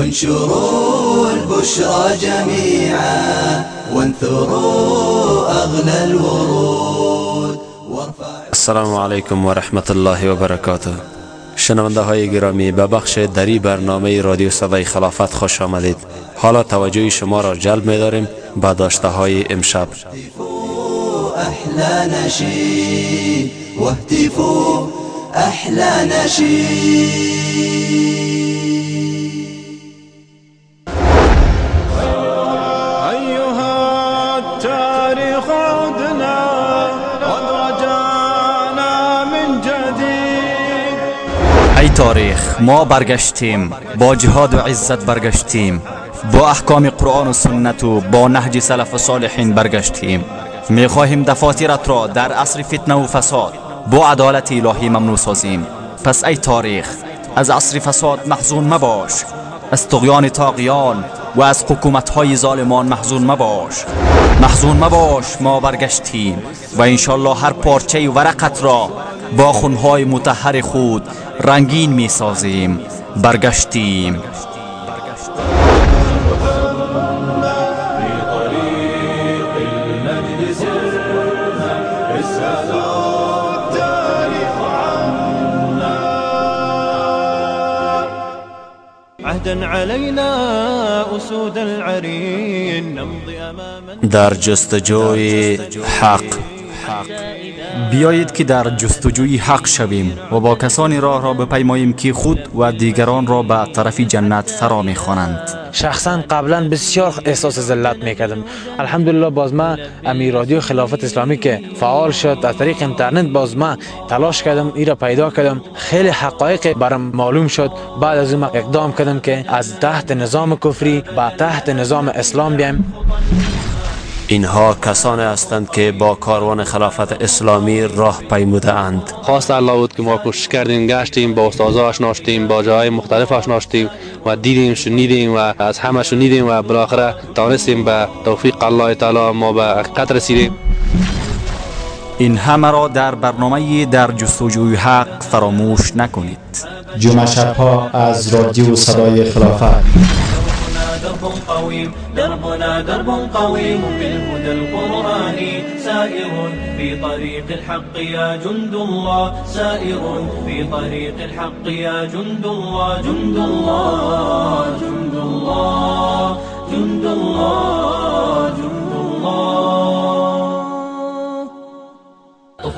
انشروا البشرى جميعا وانثروا أغلى الورود. السلام علیکم و رحمت الله و برکاته شنونده های گرامی به بخش دری برنامه رادیو صدای خلافت خوش آمدید. حالا توجه شما را جلب می داریم به داشته های امشب احلى نشيد واهتفوا احلى نشيد. تاریخ. ما برگشتیم با جهاد و عزت برگشتیم. با احکام قرآن و سنت و با نهج سلف و صالحین برگشتیم. می خواهیم دفاترت را در عصر فتنه و فساد با عدالت الهی ممنوع سازیم. پس ای تاریخ از عصر فساد محزون مباش. از تغیان تاقیان و از حکومت های ظالمان محزون مباش. محزون مباش ما برگشتیم و انشالله هر پارچه ورقت را با خونهای متحر خود رنگین می سازیم برگشتیم. عهدا علينا أسود العرين نمضي أماما. در جستجوی حق بیایید که در جستجوی حق شویم و با کسانی راه را بپیماییم که خود و دیگران را به طرف جنت فرا می‌خوانند. شخصا قبلا بسیار احساس ذلت می‌کردم. الحمدلله باز ما امی رادیو خلافت اسلامی که فعال شد از طریق اینترنت باز ما تلاش کردم ای را پیدا کردم. خیلی حقایق برام معلوم شد. بعد از اون اقدام کردم که از تحت نظام کفری به تحت نظام اسلام بیایم. اینها کسانی هستند که با کاروان خلافت اسلامی راه پیموده اند خواست الله بود که ما کوشش کردیم گشتیم با استادا آشنا شدیم با جاهای مختلف آشنا شدیم و دیدیم شنیدیم و از همه شنیدیم و بالاخره تانستیم به توفیق الله تعالی ما به حقیقت رسیدیم. این همه را در برنامه در جستجوی حق فراموش نکنید. جمعه شبها از رادیو صدای خلافت. قويم. دربنا درب قويم بالهدى القرآني سائر في طريق الحق يا جند الله. سائر في طريق الحق يا جند الله. جند الله جند الله جند الله جند الله.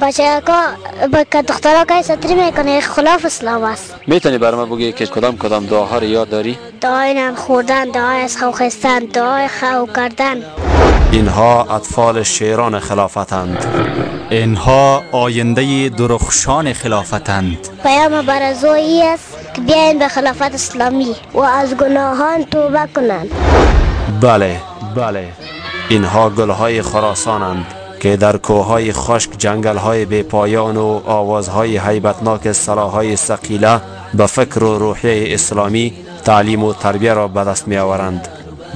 بچه ها که دخترها که سطری می‌کنه خلاف اسلام است. می‌تونی بر ما بگی که کدام کدام دعاها رو یاد داری؟ دعای نان خوردن دعای از خو خستن دعای خو کردن. اینها اطفال شیران خلافتند. اینها آینده درخشان خلافتند. پیام برزویی است که بیاین به خلافت اسلامی و از گناهان توبه کنند. بله بله. اینها گلهای خراسانند. که در کوههای خشک جنگلهای بی پایان و آوازهای حیبتناک سلاهای سقیله به فکر و روحیه اسلامی تعلیم و تربیه را به دست می آورند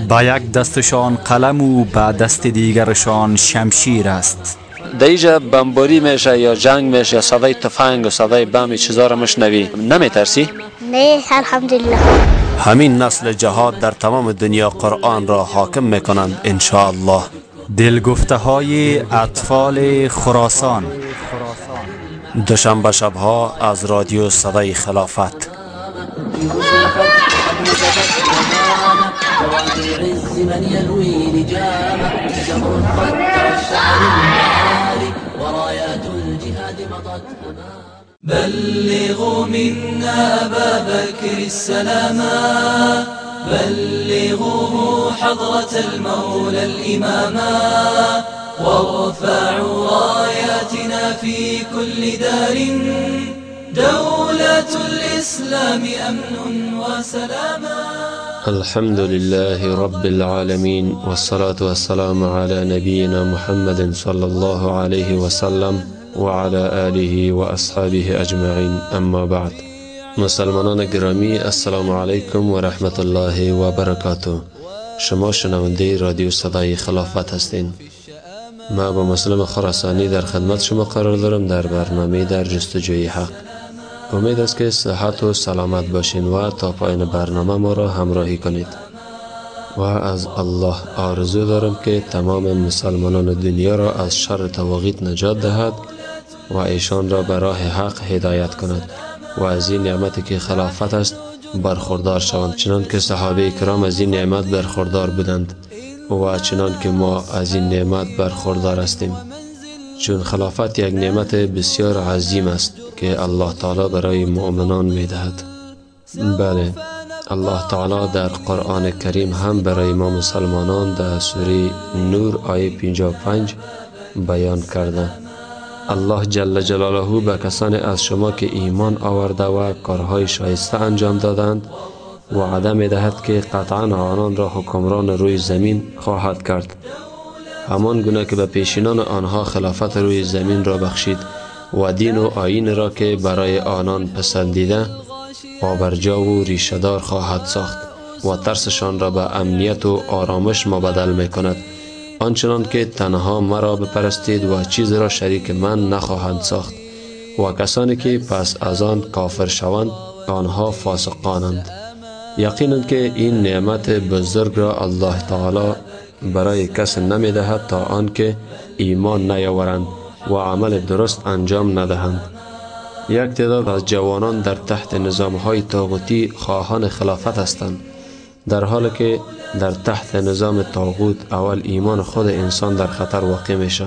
با یک دستشان قلم و به دست دیگرشان شمشیر است. دیجا بمباری میشه یا جنگ میشه یا صدای تفنگ و صدای بم چیزا رو مشنوی نمیترسی؟ نه الحمدلله. همین نسل جهاد در تمام دنیا قرآن را حاکم می کنند انشاءالله. دلگفته های اطفال خراسان. دوشنبه شبها از رادیو صدای خلافت. بلغوا منا أبا بكر السلاما بلغوه حضرة المولى الإماما وارفعوا راياتنا في كل دار. دولة الإسلام أمن وسلاما. الحمد لله رب العالمين والصلاة والسلام على نبينا محمد صلى الله عليه وسلم وعلى آله و اصحابه اجمعین أما بعد مسلمانان گرامی السلام علیکم و رحمت الله و برکاته شما شنونده رادیو صدای خلافت هستین. ما با مسلم خراسانی در خدمت شما قرار دارم در برنامه در جستجوی حق. امید است که صحت و سلامت باشین و تا پایان برنامه ما را همراهی کنید. و از الله آرزو دارم که تمام مسلمانان دنیا را از شر تواغیت نجات دهد و ایشان را به راه حق هدایت کند. و از این نعمتی که خلافت است برخوردار شوند چنان که صحابه کرام از این نعمت برخوردار بودند و چنان که ما از این نعمت برخوردار هستیم. چون خلافت یک نعمت بسیار عظیم است که الله تعالی برای مؤمنان می دهد بله الله تعالی در قرآن کریم هم برای ما مسلمانان در سوره نور آیه 55 بیان کرده. الله جل جلاله به کسانی از شما که ایمان آورده و کارهای شایسته انجام دادند و عدم دهد که قطعا آنان را حکمران روی زمین خواهد کرد. همان گونه که به پیشینان آنها خلافت روی زمین را بخشید و دین و آین را که برای آنان پسندیده پابرجا و ریشهدار خواهد ساخت و ترسشان را به امنیت و آرامش مبدل می کند آنچنان که تنها مرا بپرستید و چیز را شریک من نخواهند ساخت و کسانی که پس از آن کافر شوند آنها فاسقانند. یقینا که این نعمت بزرگ را الله تعالی برای کس نمی دهد تا آنکه ایمان نیاورند و عمل درست انجام ندهند. یک تعداد از جوانان در تحت نظام های طاغوتی خواهان خلافت هستند در حالی که در تحت نظام طاغوت اول ایمان خود انسان در خطر واقع میشه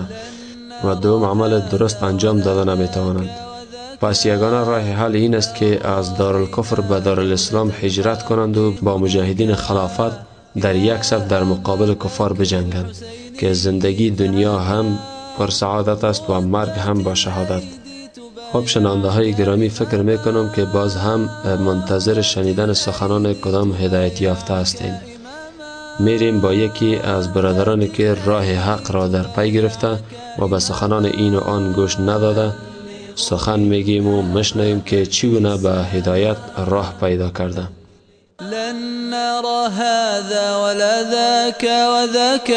و دوم عمل درست انجام داده نمی‌توانند پس یگانه راه حل این است که از دارالکفر به دارالاسلام هجرت کنند و با مجاهدین خلافت در یک صف در مقابل کفار بجنگند که زندگی دنیا هم پر سعادت است و مرگ هم با شهادت. خب شنانده های گرامی فکر می کنم که باز هم منتظر شنیدن سخنان کدام هدایت یافته هستیم میریم با یکی از برادرانی که راه حق را در پی گرفته و به سخنان این و آن گوش نداده سخن میگیم و مشنویم که چگونه به هدایت راه پیدا کرده. لن نرى هذا ولا ذاك وذاك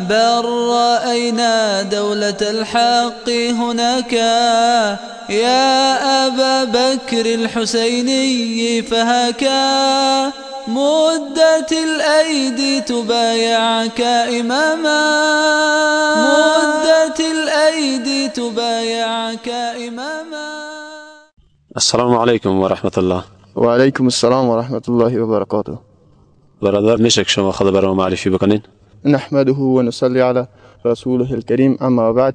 بل رأينا دولة الحق هناك يا أبا بكر الحسيني فهكا مدة الأيدي تبايعك إماما. مدة الأيدي تبايعك إماما. السلام عليكم ورحمة الله. وعليكم السلام ورحمة الله وبركاته. برادر نشك شما خذ برما معرفي بكنين نحمده ونصلي على رسوله الكريم أما بعد.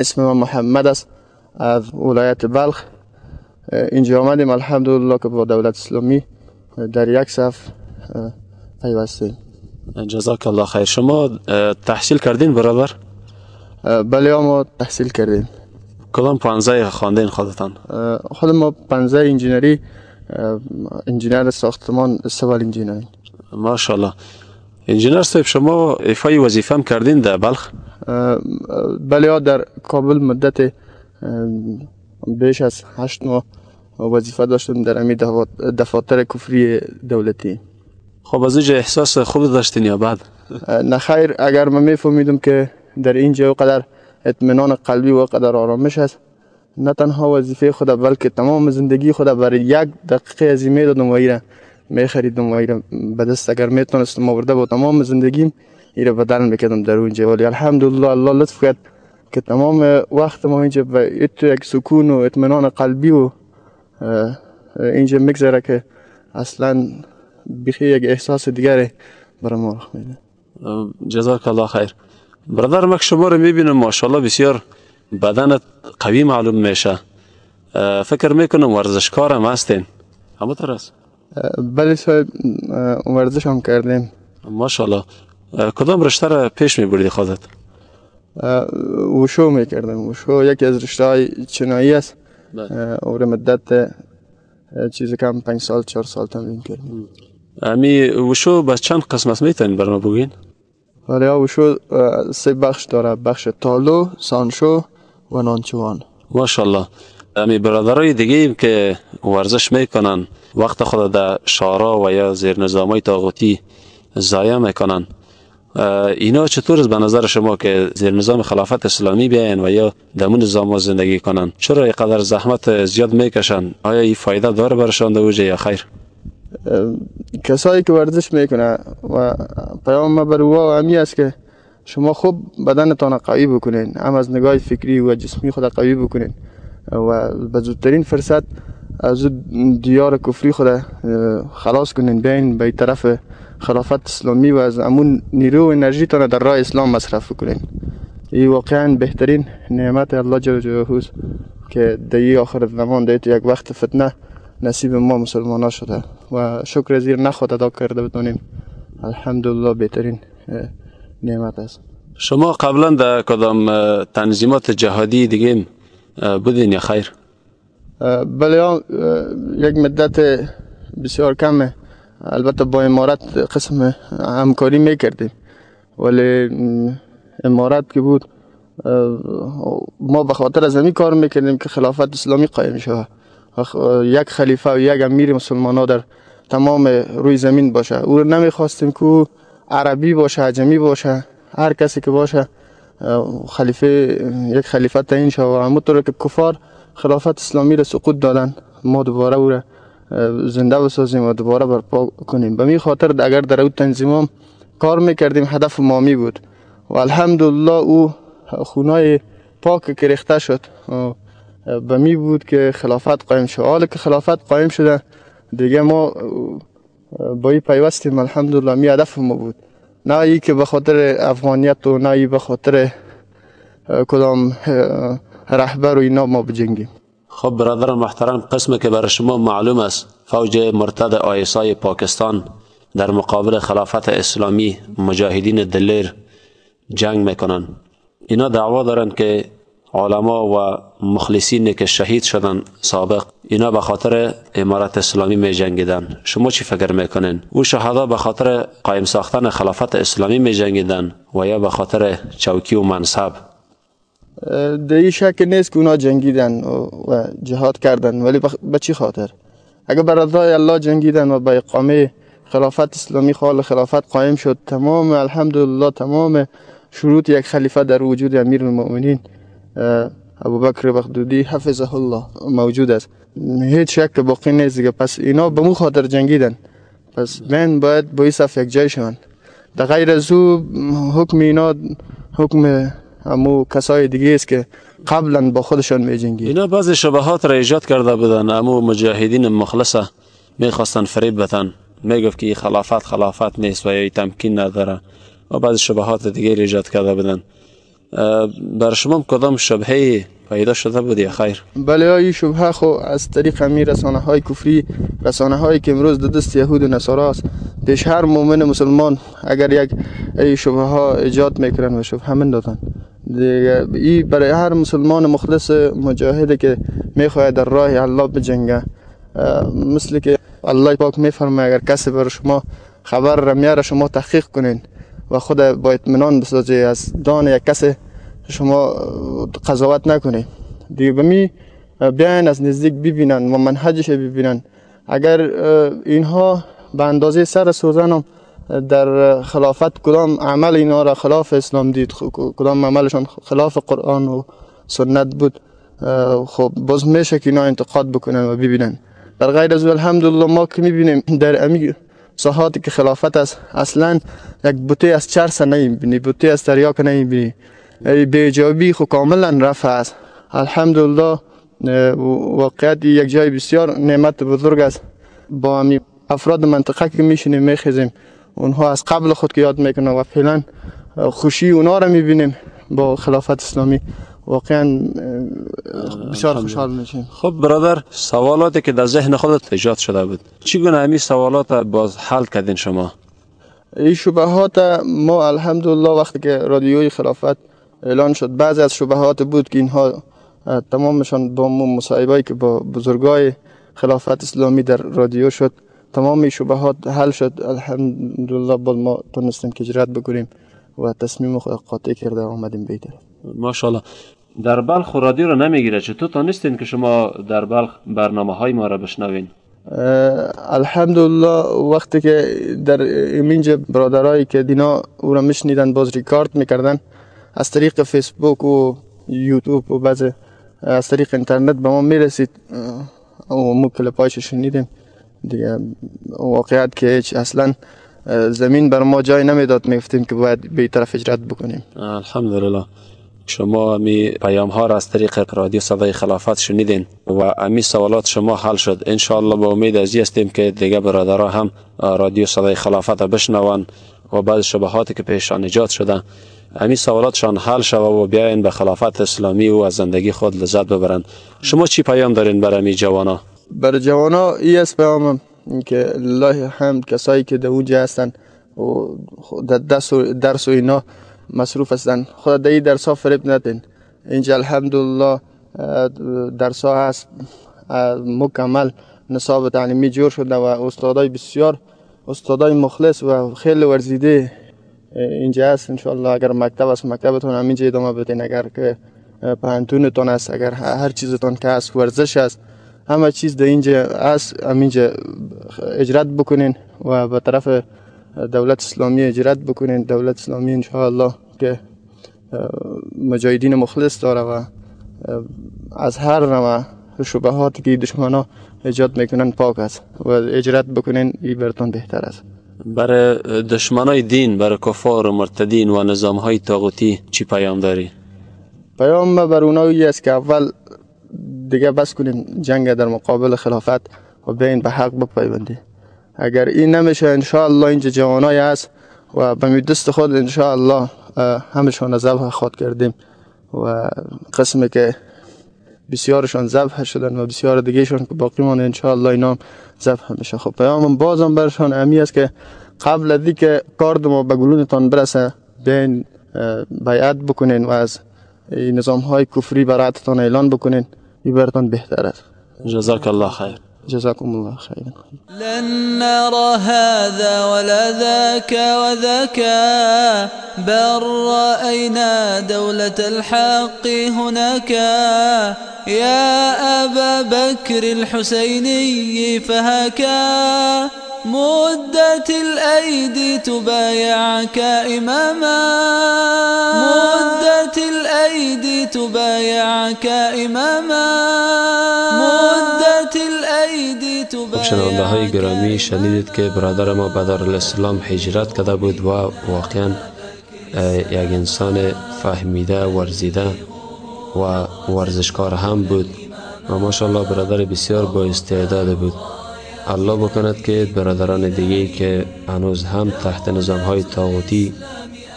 اسمه محمد از ولاية بلخ. اینجا آمدیم. الحمدلله که با دولت اسلامی در یک صف پیوستیم. جزاک الله خیر. شما تحصیل کردین برادر بله ما تحصیل کردیم. کدام پانزه خواندین خودتان؟ خود ما پنزه انجینری انجینر ساختمان سوال انجینری ماشاءالله. انجینر صاحب شما ایفای وظیفه هم کردین در بلخ؟ بله در کابل مدت بیش از هشت ماه وظیفه داشتم در امی دفاتر کفری دولتی. خب از اینجا احساس خوب داشتین یا بعد نه خیر اگر من میفهمیدم که در اینجا قدر اطمینان قلبی و قدر آرامش است نه تنها وظیفه خود بلکه تمام زندگی خود برای یک دقیقه از این می‌دادم و ایره میخریدم و ایره به دست. اگر می‌تونستم آورده با تمام زندگیم ایره بدل می‌کردم در اونجا. ولی الحمدلله الله لطف کرد که تمام وقت ما اینجا به یک سکون و اطمینان قلبی و اینجا میگذره که اصلا بخی یک احساس دیگره برای ما رخ میده. جزاک الله خیر. برادر مک شما رو می‌بینم ماشاءالله بسیار بدنت قوی معلوم میشه. فکر می‌کنم ورزشکار هم هستین همونطور است. بله صاحب ورزش هم کردیم. ماشاءالله. کدام رشته را پیش میبردی خودت؟ وشو می‌کردم وشو. یکی از رشته های چنایی است. اور مدت چیزی کم پنج سال چهار سال تمرین کردیم. امی وشو بس چند قسم است می‌تونین برما بگین؟ ولی وشو سه بخش داره. بخش تالو سانشو و نانچوان. ماشاءالله. امی برادرای دیگه که ورزش می‌کنن. وقت خود در شارا و یا زیر نظام های تاغوتی ضایع می‌کنن. اینا چطور است به نظر شما که زیر نظام خلافت اسلامی بیاین و یا دمون نظام زندگی کنن؟ چرا اینقدر زحمت زیاد می‌کشن؟ آیا این فایده داره برشان در وجه یا خیر؟ کسایی که ورزش می‌کنه و پیام ما بر او همی است که شما خوب بدنتان قوی بکنین هم از نگاه فکری و جسمی خود قوی بکنین و به زودترین فرصت از دیار کفری خود خلاص کنین بین به طرف خلافت اسلامی و از امون نیرو و انرژی تان در راه اسلام مصرف کنین این واقعا بهترین نعمت الله جل جلاله که در آخر زمان در یک وقت فتنه نصیب ما مسلمان ها شده. و شکر زیر نخواد ادا کرده بتونیم الحمدلله بهترین نعمت است. شما قبلا در کدام تنظیمات جهادی دیگه بودین یا خیر؟ بله یک مدت بسیار کمه. البته با امارت قسم همکاری می‌کردیم ولی امارت که بود ما به خاطر از همین کار می‌کردیم که خلافت اسلامی قایم شود. یک خلیفه و یک امیر مسلمان ها در تمام روی زمین باشه. او رو نمی‌خواستیم که عربی باشه عجمی باشه هر کسی که باشه خلیفه یک خلیفه تعیین شود. و همونطور که کفار خلافت اسلامی را سقوط دادن ما دوباره او زنده بسازیم و دوباره برپا کنیم. به می خاطر اگر در او تنظیمام کار می‌کردیم هدف مامی بود. و الحمدلله او خونای پاک که شد به می بود که خلافت قایم شد. حالا که خلافت قایم شده دیگه ما با این پیوستیم. الحمدلله می هدف ما بود. نه ای که به خاطر افغانیت و نه ای به خاطر کدام رهبر و اینا ما بجنگیم. خب برادر محترم قسم که برای شما معلوم است فوج مرتد آیسای پاکستان در مقابل خلافت اسلامی مجاهدین دلیر جنگ می‌کنن اینا دعوا دارن که علما و مخلصین که شهید شدن سابق اینا به خاطر امارت اسلامی می جنگیدن شما چی فکر می‌کنین؟ او شهدا به خاطر قایم ساختن خلافت اسلامی می جنگیدن و یا به خاطر چوکی و منصب؟ در این شک نیست که اونا جنگیدن و جهاد کردن ولی به چی خاطر؟ اگر بر رضای الله جنگیدن و به اقامه خلافت اسلامی خال خلافت قایم شد تمام الحمدلله تمام شروط یک خلیفه در وجود امیر المؤمنین اه، ابوبکر بغدادی حفظه الله موجود است. هیچ شک باقی نیست دیگه. پس اینا به مو خاطر جنگیدن؟ پس من باید با صف یک جای شوند. در غیر از حکم اینا حکم همو کسای دیگه است که قبلا با خودشان می جنگید اینا بعضی شبهات را ایجاد کرده بودن. اما مجاهدین مخلصه می‌خواستن فریب بتن می‌گفت که این خلافت خلافت نیست و یا تمکین نداره. و بعضی شبهات دیگه ایجاد کرده بودن. بر شما کدام شبهه پیدا شده بود یا خیر؟ بله این شبهه خو از طریق همین رسانه های کفری رسانه هایی که امروز در دست یهود و نصارا است پیش هر مؤمن مسلمان اگر یک این شبهه ها ایجاد می‌کنن و شبهه من دادن. این برای هر مسلمان مخلص مجاهده که می‌خواهد در راه الله بجنگه مثل که الله پاک میفرمه اگر کسی بر شما خبر را میاره شما تحقیق کنین و خود با اطمینان بسازی. از دان یک کسی شما قضاوت نکنید دیگه به می بیاین از نزدیک ببینن و منهجش ببینن. اگر اینها به اندازه سر سوزن هم در خلافت کدام عمل اینا را خلاف اسلام دید؟ خ- کدام عملشان خلاف قرآن و سنت بود. خب باز میشه که اینا انتقاد بکنن و ببینن. در غیر از الحمدلله ما که می‌بینیم در امی ساحاتی که خلافت است اصلا یک بوته از چرس نمی‌بینی بوته از تریاک نمی‌بینی بیجابی خو کاملا رفع است. الحمدلله واقعیت یک جای بسیار نعمت بزرگ است. با همی افراد منطقه که میشینیم میخیزیم. اونها از قبل خود که یاد می‌کنن و فعلا خوشی اونا را می‌بینیم با خلافت اسلامی. واقعا بسیار خوشحال میشیم. خب برادر سوالاتی که در ذهن خودت ایجاد شده بود چگونه همین سوالات باز حل کردین شما؟ این شبهات ما الحمدلله وقتی که رادیوی خلافت اعلان شد بعضی از شبهات بود که اینها تمامشان با مو مصاحبه‌ای که با بزرگای خلافت اسلامی در رادیو شد. تمام شبهات حل شد. الحمدلله باز ما تونستیم که جرات بکنیم و تصمیم خود قاطع کرده آمدیم بیتر ماشاءالله. در بلخ رادیو رو نمی‌گیره. چطور تا نیستین که شما در بلخ برنامه های ما را بشنوین؟ الحمدلله وقتی که در اینجا برادرایی که دینا او را میشنیدن باز ریکارد می‌کردن از طریق فیسبوک و یوتیوب و بعض از طریق اینترنت به ما می‌رسید. و مو کلپایش شنیدیم. دیگه واقعیت که هیچ اصلا زمین بر ما جای نمی‌داد میفتیم که باید به طرف اجرت بکنیم. الحمدلله. شما می پیام ها را از طریق رادیو صدای خلافت شنیدین و امی سوالات شما حل شد. انشاءالله با امید از هستیم که دیگه برادرها هم رادیو صدای خلافت را بشنون و بعد شبهاتی که پیشان ایجاد شده امی سوالاتشان حل شوه و بیاین به خلافت اسلامی و از زندگی خود لذت ببرند. شما چی پیام دارین برای امی جوانا بر جوانا ای است پیامم که الله حمد کسایی که در اونجا هستن و در درس و اینا مصروف هستن. خدا در این درس ها فریب ندین اینجا الحمدلله درس ها هست. مکمل نصاب تعلیمی جور شده و استادای بسیار استادای مخلص و خیلی ورزیده اینجا هست. انشالله اگر مکتب است مکتبتون همینجا ادامه بدین. اگر که پهنتونتون است اگر هر چیزتون که هست ورزش است همه چیز در اینجا است همینجا اجرات بکنین و به طرف دولت اسلامی اجرات بکنین دولت اسلامی انشاءالله که مجاهدین مخلص داره و از هر نوع شبهاتی که دشمنا ایجاد می‌کنن پاک است و اجرات بکنین این برتون بهتر است برای دشمنای دین برای کفار و مرتدین و نظام های تاغوتی چی پیام داری؟ پیام بر اونایی است که اول دیگه بس کنیم جنگ در مقابل خلافت و بین به حق بپیوندی اگر این نمیشه انشاءالله اینجا جوانای هست و به دست خود انشاءالله همشان ذبح خود کردیم و قسمی که بسیارشان ذبح شدن و بسیار دیگهشان که باقی مانده انشاءالله اینا ذبح میشه. خب پیامم بازم برشان امی است که قبل از که کار ما به گلونتان برسه بین بیعت بکنین و از نظام های کفری براتتان اعلان بکنین. این برتان بهتر است جزاک الله خیر جزاكم الله خيرا. لن نرى هذا ولا ذاك وذاك بل رأينا دولة الحق هناك. يا أبا بكر الحسيني فهكا مدت الأيدي تبايعك إماما. مدت الأيدي تبايعك إماما. مدت الأيدي خب شنونده های گرامی شنیدید که برادر ما به الاسلام هجرت کرده بود و واقعا یک انسان فهمیده ورزیده و ورزشکار هم بود. و ماشاءالله برادر بسیار با استعداد بود. الله بکند که برادران دیگه که هنوز هم تحت نظام های تاغوتی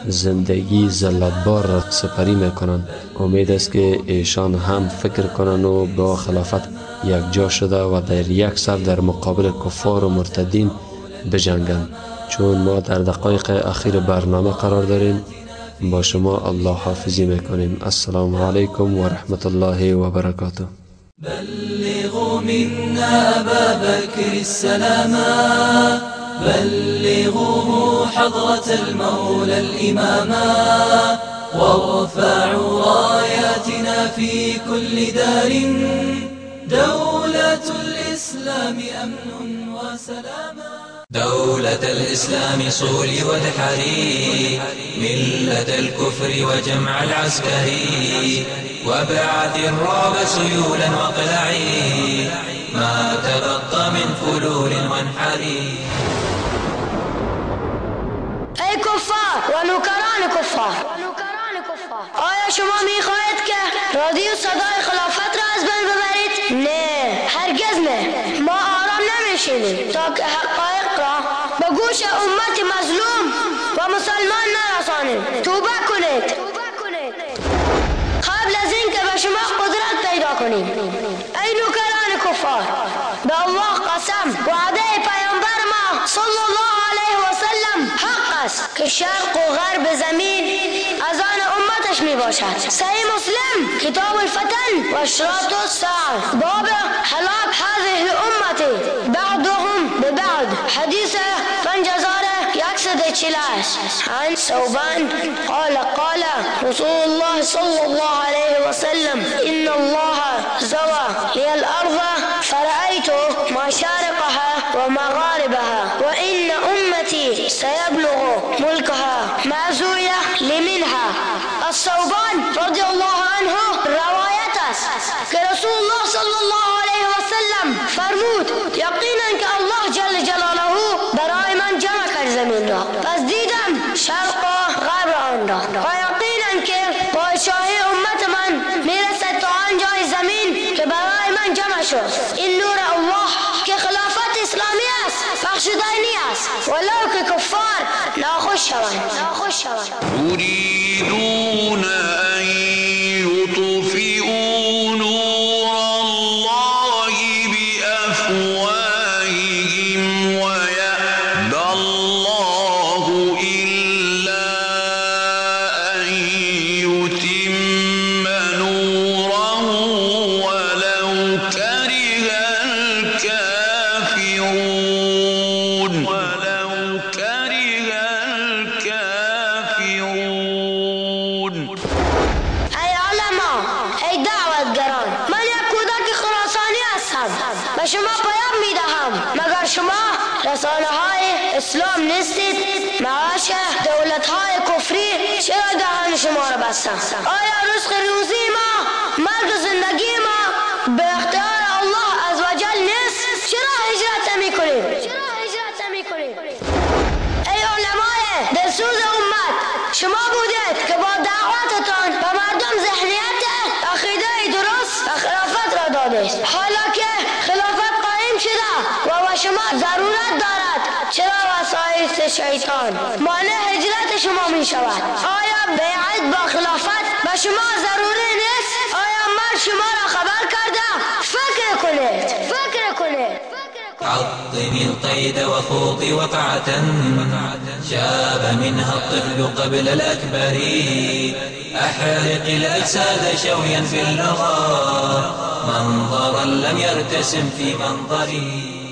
زندگی زلتبار را سپری می‌کنند امید است که ایشان هم فکر کنند و با خلافت یک جا شده و در یک صف در مقابل کفار و مرتدین بجنگند. چون ما در دقایق اخیر برنامه قرار داریم با شما الله حافظی می‌کنیم. السلام علیکم و رحمت الله و برکاته. بلغوا منا أبا بكر السلاما بلغوه حضرة المولى الإماما وارفعوا راياتنا في كل دار. دولة الإسلام أمن وسلاما. دولة الإسلام صول وادحري ملة الكفر وجمع العسكري وابعث الرعب سيولا واقلعي ما تبقى من فلول وانحري. ای کفار و نوکران کفار آیا شما میخواهید که رادیو صدای خلافت را از بین ببرید؟ نه هرگز نه. ما آرام نمیشینیم. تا که به گوش امت مظلوم و مسلمان نرسانیم توبه کنید. قبل از این که به شما قدرت پیدا کنیم. ای نوکران کفار به الله قسم وعده پیامبر ما صلی الله است که شرق و غرب زمین از آن امتش می باشد صحیح مسلم کتاب الفتن و اشراط الساعة باب حلاک هذه الامت. بعضهم ببعض حدیث پنج هزار یک ده چلاش عن ثوبان قال قال رسول الله صلى الله عليه وسلم إن الله زوى لي الأرض فرأيت مشارقها ومغاربها وإن أمتي سيبلغ ملكها ما زوي لمنها. الثوبان رضي الله عنه روایت است که رسول الله صلی الله علیه و سلم فرمود یقینا که الله جل جلاله برای من جمع را پس دیدم شرق غرب آن را و یقینا که امت من میرسد تا که برای من جمع شد این نور الله اسلامی است بخشودنی است. ولو که کفار ناخوش شوند. ناخوش شوند. شما ضرورت دارد. چرا وسایل شیطان؟ مانع هجرت شما می شود. آیا بیعت با خلافت به شما ضروری نیست؟ آیا من شما را خبر کرده فکر کنید. فکر کنید. عظم القيد وخوض وقعة شاب منها الطفل قبل الأكبر. أحرق الأجساد شويا في اللغة منظرا لم يرتسم في منظري.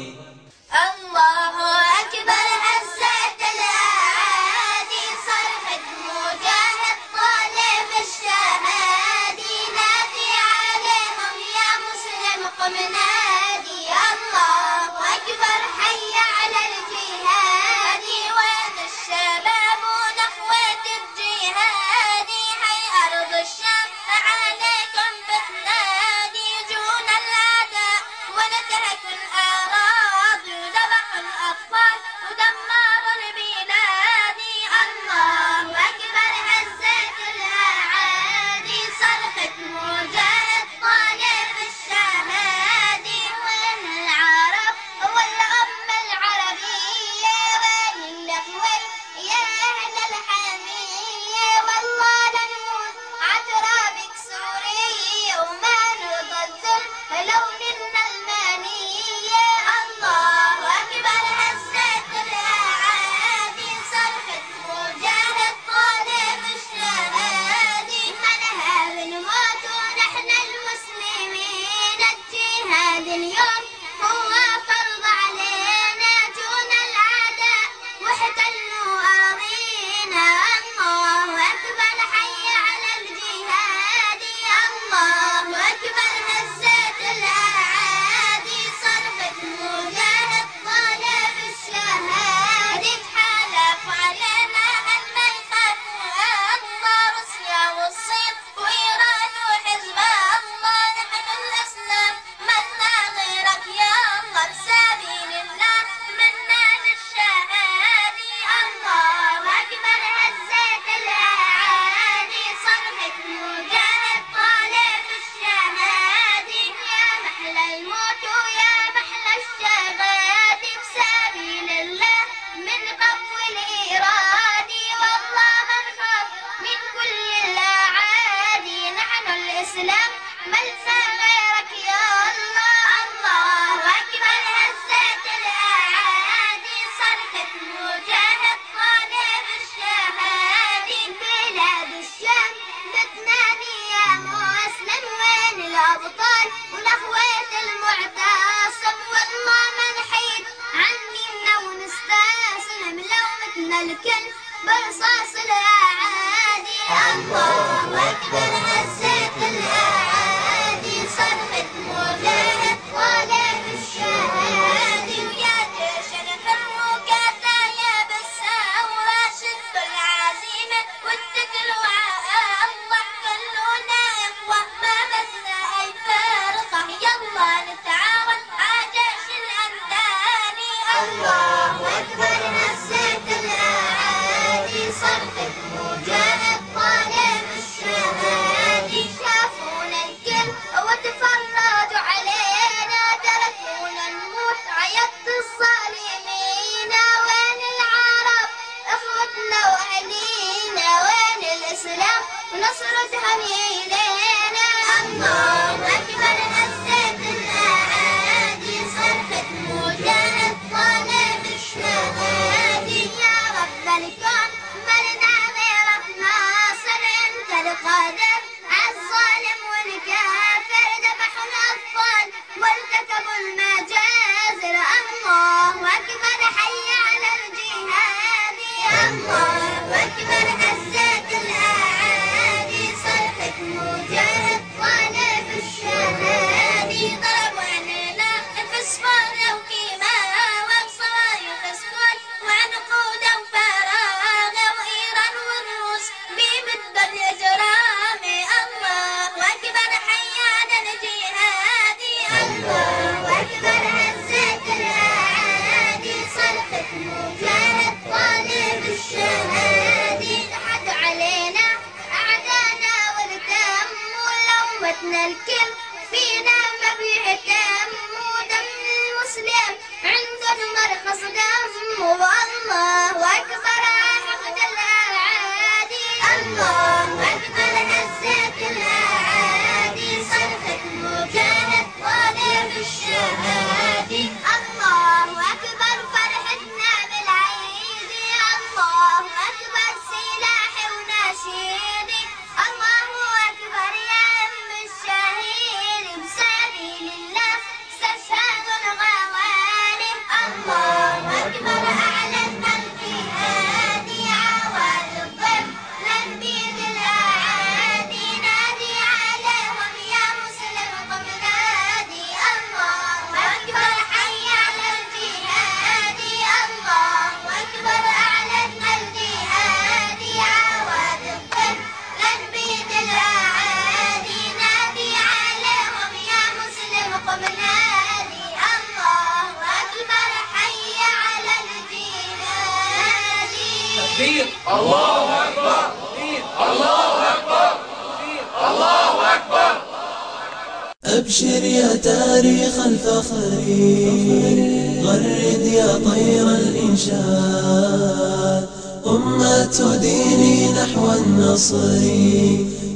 الإنشاد أمة ديني نحو النصر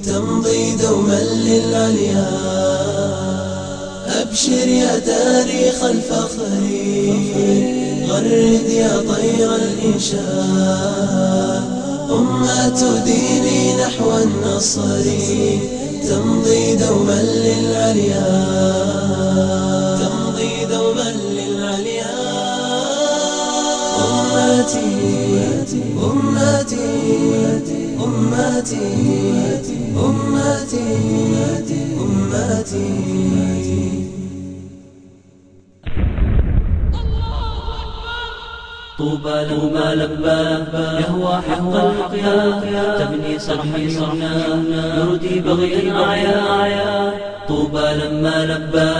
تمضي دوما للعليا. أبشر يا تاريخ الفخر غرد يا طير الإنشاد أمة ديني نحو النصر تمضي دوما للعليا. تمضي دوما للعليا أمتي أمتي أمتي أمتي أمتي. طوبى لما لبى يهوى حق الحقيا تبني صرحا يمنى يردي بغي أعيا طوبى لما لبى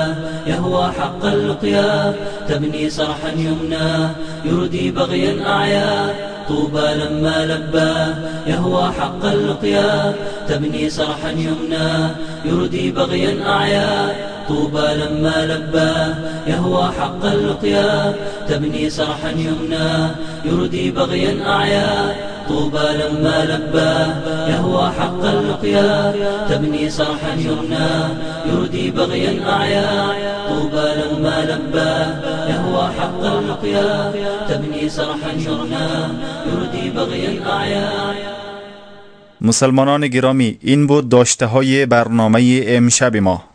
يهوى حق اللقيا تبني صرحا يمنى يردي بغيا أعيا. طوبى لما لبى يهوى حق اللقيا تبني صرحا يمنى يردي بغيا أعيا. طوبى لما لبى يهوى حق اللقيا تبني صرحا يمنى يردي بغيا أعيا. طوبى لما لبى يهوى حق اللقيا تبني صرحا يمنى يردي بغيا أعيا. طوبى لما لبى يهوى حق اللقيا تبني صرحا يمنى يردي بغيا أعيا. مسلمانان گرامی این بود داشته های برنامه امشب ما.